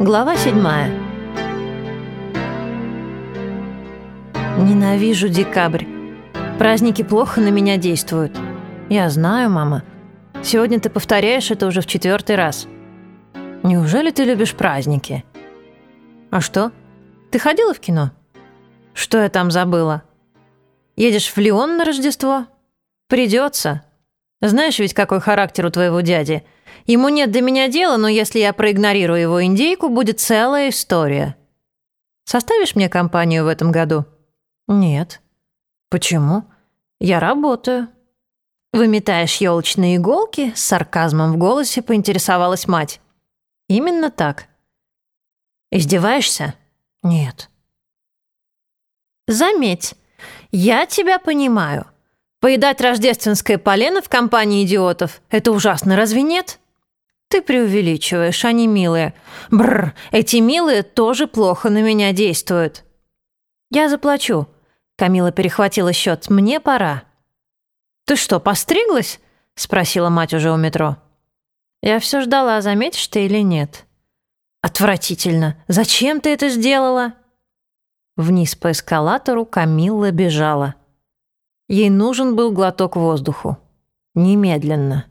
Глава седьмая. Ненавижу декабрь. Праздники плохо на меня действуют. Я знаю, мама. Сегодня ты повторяешь это уже в четвертый раз. Неужели ты любишь праздники? А что? Ты ходила в кино? Что я там забыла? Едешь в Лион на Рождество? Придется. Знаешь ведь, какой характер у твоего дяди – Ему нет до меня дела, но если я проигнорирую его индейку, будет целая история. Составишь мне компанию в этом году? Нет. Почему? Я работаю. Выметаешь елочные иголки? С сарказмом в голосе поинтересовалась мать. Именно так. Издеваешься? Нет. Заметь, я тебя понимаю. Поедать рождественское полено в компании идиотов – это ужасно, разве нет? «Ты преувеличиваешь, они милые. Бррр, эти милые тоже плохо на меня действуют». «Я заплачу». Камила перехватила счет. «Мне пора». «Ты что, постриглась?» — спросила мать уже у метро. «Я все ждала, заметишь ты или нет». «Отвратительно! Зачем ты это сделала?» Вниз по эскалатору Камилла бежала. Ей нужен был глоток воздуху. Немедленно.